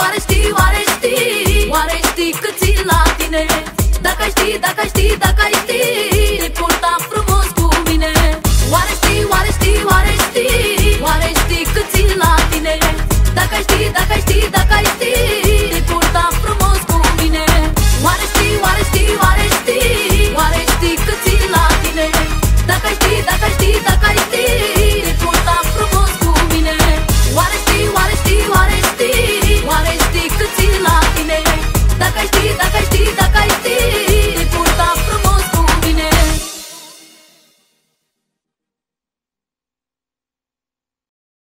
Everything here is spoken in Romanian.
oare știi, oare știi? Oare știi că ți la tine? Dacă ai ști, dacă ai ști, dacă ai ști Te purtam frumos cu mine. Oare știi, oare știi, oare știi? Oare știi că ți la tine? Dacă ai ști, dacă ai ști, dacă ai ști Te purtam frumos cu mine. Oare știi, oare știi, oare știi? Oare știi că ți la tine? Dacă ai ști, dacă ai ști, dacă ai ști